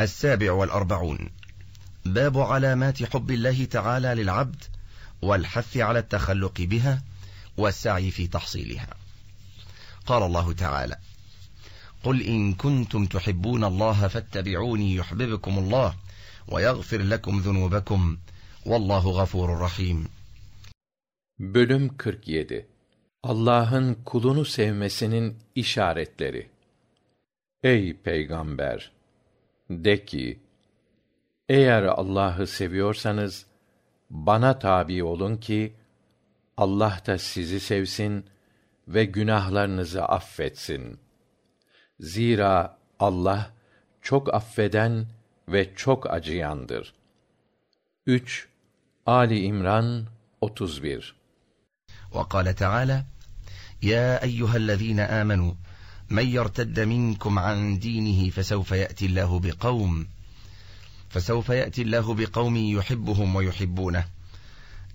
السابع والأربعون باب علامات حب الله تعالى للعبد والحث على التخلق بها والسعي في تحصيلها قال الله تعالى قل إن كنتم تحبون الله فاتبعوني يحببكم الله ويغفر لكم ذنوبكم والله gafurur rahim. Bölüm 47 Allah'ın kulunu sevmesinin işaretleri Ey peygamber de ki eğer allah'ı seviyorsanız bana tabi olun ki allah da sizi sevsin ve günahlarınızı affetsin. Zira allah çok affeden ve çok acıyandır. Üç ali imran otuz bir. Vkal teâlâ ya eyyuhellezîne âmenû من يرتد منكم عن دينه فسوف يأتي الله بقوم فسوف يأتي الله بقوم يحبهم ويحبونه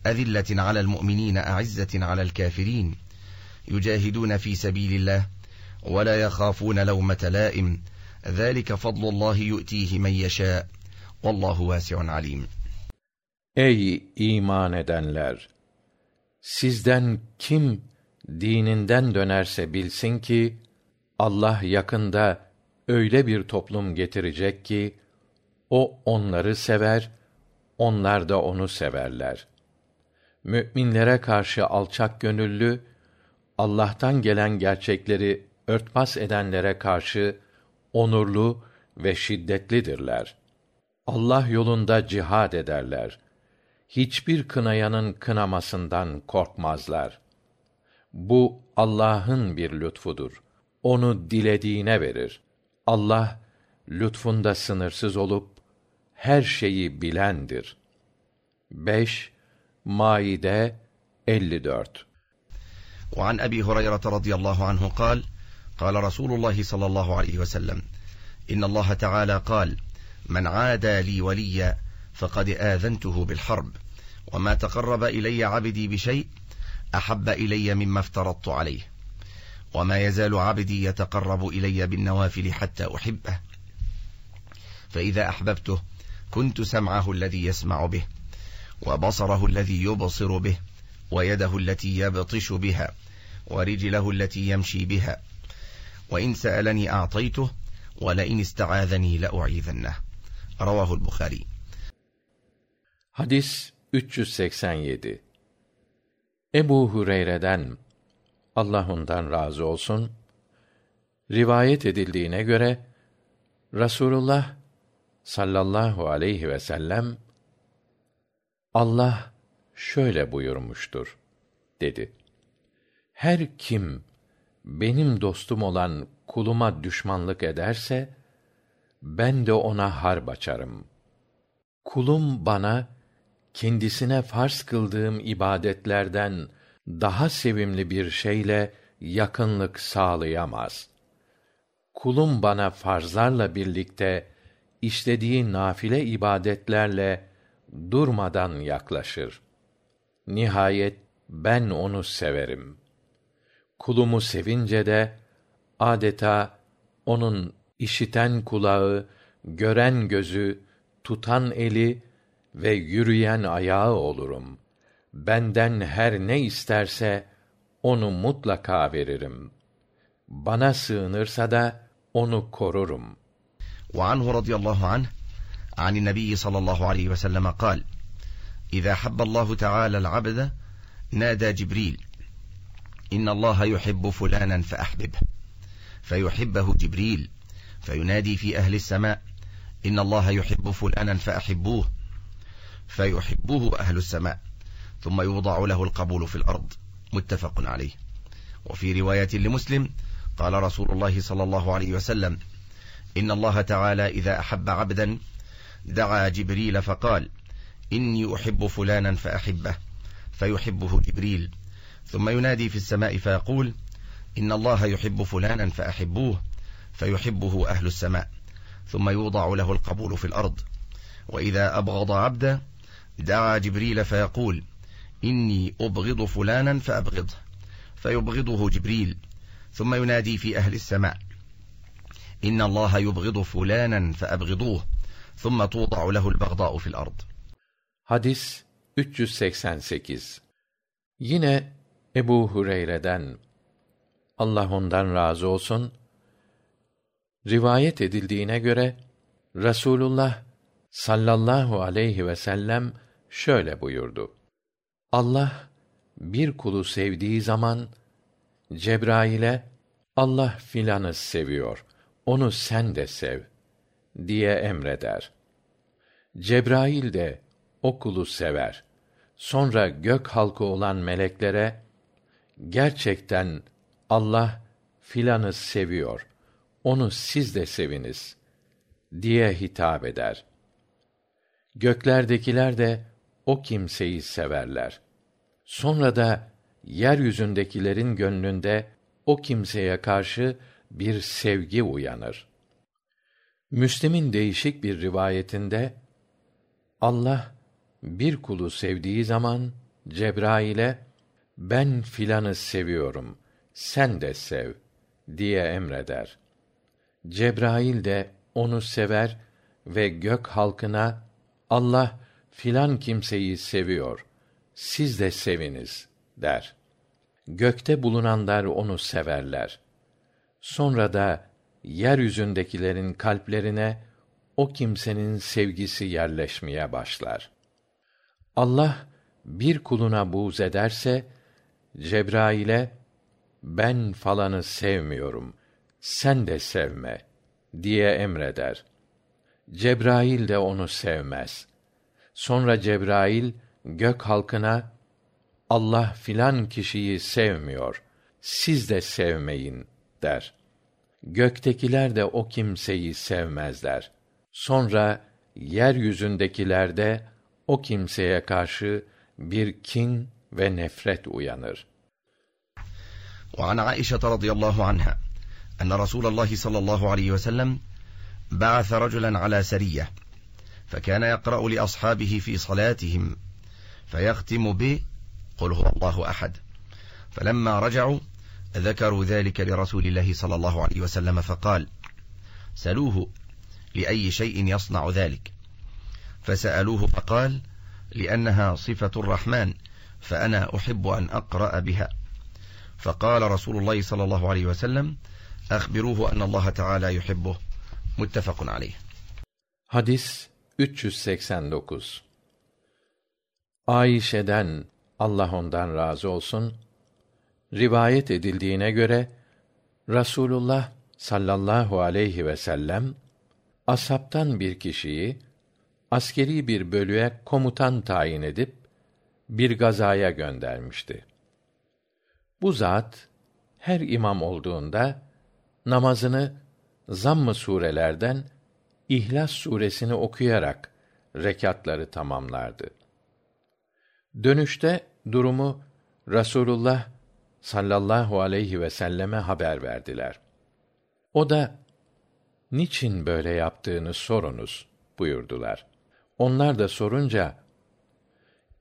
أذلة على المؤمنين أعزة على الكافرين يجاهدون في سبيل الله ولا يخافون لومة لائم ذلك فضل الله يؤتيه من يشاء والله واسع عليم Ey iman edenler! Sizden kim dininden dönerse bilsin ki, Allah yakında öyle bir toplum getirecek ki, o onları sever, onlar da onu severler. Mü'minlere karşı alçak gönüllü, Allah'tan gelen gerçekleri örtbas edenlere karşı onurlu ve şiddetlidirler. Allah yolunda cihad ederler. Hiçbir kınayanın kınamasından korkmazlar. Bu Allah'ın bir lütfudur Onu dilediğine verir. Allah lütfunda sınırsız olup her şeyi bilendir. 5 Maide 54 وعن أبي هريرة رضي الله عنه قال قال رسول الله صلى الله عليه وسلم إن الله تعالى قال من عادى لي وليا فقد آذنته بالحرب وما تقرب إلي عبدي بشيء أحب إلي مما افترضت عليه وما يزال عبدي يتقرب إلي بالنوافل حتى أحبه فإذا أحببته كنت سمعه الذي يسمع به وبصره الذي يبصر به ويده التي يبطش بها ورجله التي يمشي بها وإن سألني أعطيته ولئن استعاذني لأعيذنه رواه البخاري Hadis 387 Ebu Hureyre'den Allah ondan razı olsun rivayet edildiğine göre Rasulullah sallallahu aleyhi ve sellem Allah şöyle buyurmuştur dedi. Her kim benim dostum olan kuluma düşmanlık ederse ben de ona harp açarım. Kulum bana kendisine farz kıldığım ibadetlerden daha sevimli bir şeyle yakınlık sağlayamaz. Kulum bana farzlarla birlikte işlediği nafile ibadetlerle durmadan yaklaşır. Nihayet ben onu severim. Kulumu sevince de adeta onun işiten kulağı, gören gözü, tutan eli ve yürüyen ayağı olurum benden her ne isterse onu mutlaka veririm bana sığınırsa da onu korurum وعنه رضي الله عنه عن النبي صلى الله عليه وسلم قال إذا حب الله تعالى العبد نادى جبريل إن الله يحب فلانا فأحببه فيحبه جبريل فينادي في أهل السماء إن الله يحب فلانا فأحبوه فيحبه أهل السماء ثم يوضع له القبول في الأرض متفق عليه وفي رواية لمسلم قال رسول الله صلى الله عليه وسلم إن الله تعالى إذا أحب عبدا دعا جبريل فقال إني أحب فلانا فأحبه فيحبه جبريل ثم ينادي في السماء فيقول إن الله يحب فلانا فأحبوه فيحبه أهل السماء ثم يوضع له القبول في الأرض وإذا أبغض عبدا دعا جبريل فيقول إني أبغض فلانا فأبغضه فيبغضه جبريل ثم ينادي في أهل السماء إن الله يبغض فلانا فأبغضوه ثم توضع له البغضاء في الأرض Hadis 388 Yine Ebu Hureyre'den Allah ondan razı olsun rivayet edildiğine göre Rasulullah sallallahu aleyhi ve sellem şöyle buyurdu. Allah bir kulu sevdiği zaman Cebrail'e Allah filanı seviyor. Onu sen de sev diye emreder. Cebrail de o kulu sever. Sonra gök halkı olan meleklere gerçekten Allah filanı seviyor. Onu siz de seviniz diye hitap eder. Göklerdekiler de o kimseyi severler. Sonra da yeryüzündekilerin gönlünde o kimseye karşı bir sevgi uyanır. Müslim'in değişik bir rivayetinde Allah bir kulu sevdiği zaman Cebrail'e ben filanı seviyorum, sen de sev diye emreder. Cebrail de onu sever ve gök halkına Allah filan kimseyi seviyor. Siz de seviniz der. Gökte bulunanlar onu severler. Sonra da yeryüzündekilerin kalplerine o kimsenin sevgisi yerleşmeye başlar. Allah bir kuluna buğz ederse Cebrail'e ben falanı sevmiyorum. Sen de sevme diye emreder. Cebrail de onu sevmez. Sonra Cebrail gök halkına Allah filan kişiyi sevmiyor. Siz de sevmeyin der. Göktekiler de o kimseyi sevmezler. Sonra yeryüzündekiler de o kimseye karşı bir kin ve nefret uyanır. وعن عائشة رضي الله عنها أن رسول الله صلى الله عليه وسلم بعث رجلا على سرية فكان يقرأ لأصحابه في صلاتهم فيختم ب قل هو الله أحد فلما رجعوا ذكروا ذلك لرسول الله صلى الله عليه وسلم فقال سلوه لأي شيء يصنع ذلك فسألوه فقال لأنها صفة الرحمن فأنا أحب أن أقرأ بها فقال رسول الله صلى الله عليه وسلم أخبروه أن الله تعالى يحبه متفق عليه Hadis 389 Ayşe'den Allah ondan razı olsun rivayet edildiğine göre Rasulullah sallallahu aleyhi ve sellem asaptan bir kişiyi askeri bir bölüğe komutan tayin edip bir gazaya göndermişti. Bu zat her imam olduğunda namazını zamm-ı surelerden İhlas suresini okuyarak rekatları tamamlardı. Dönüşte durumu Rasulullah sallallahu aleyhi ve selleme haber verdiler. O da niçin böyle yaptığını sorunuz buyurdular. Onlar da sorunca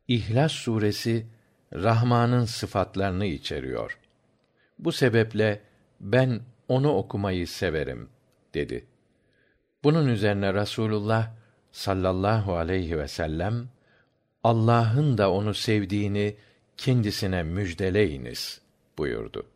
İhlas suresi Rahman'ın sıfatlarını içeriyor. Bu sebeple ben onu okumayı severim dedi. Bunun üzerine Rasulullah sallallahu aleyhi ve sellem Allah'ın da onu sevdiğini kendisine müjdeleyiniz buyurdu.